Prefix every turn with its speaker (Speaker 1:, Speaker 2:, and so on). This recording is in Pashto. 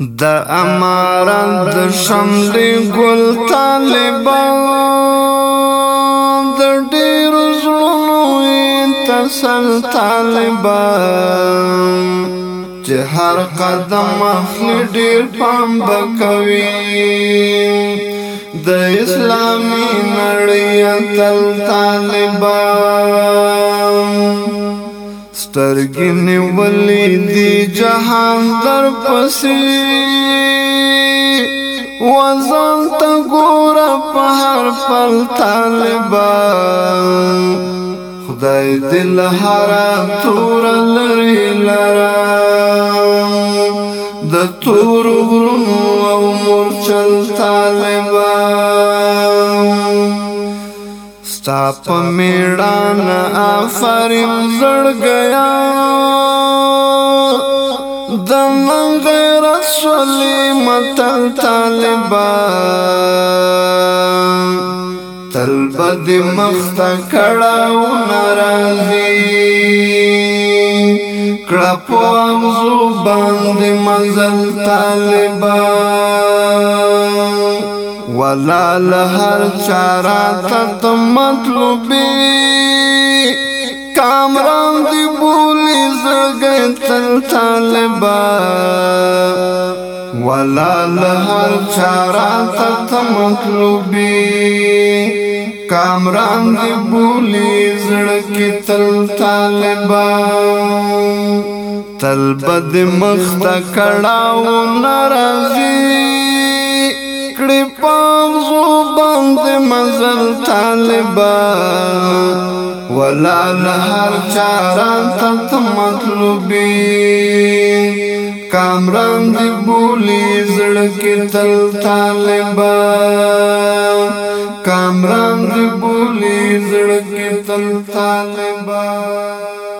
Speaker 1: د اماران د شملې ګل طالبان د ډېر زړونو تسل طالبان چې هر قدم اخلي ډېر پام بکوي د اسلامي نړۍ تل طالبان سترګنی ولی دی جهان در پسې وزن تا ګور په هر پل طالبا خدای دل حرام تور لری لرا د تور غرم او مرچل طالبان ستا په میړانه آفرین زړګیا د نن غیر رسول متل طالبان تل بد مخت کړهو ناراضي کړه په زوبان دې منزل طالبان ولا لهر چارا تت مطلوبی کامران دی بولی زرگی تل طالبان ولا لهر چارا تت مطلوبی کامران دی بولی زړکی تل طالبان تل بد مخت کړهو ناراضی مزل طالبا ولا لهر چاران تت مطلوبی کامران دی بولی زڑکی تل طالبا کامران دی بولی زڑکی تل طالبا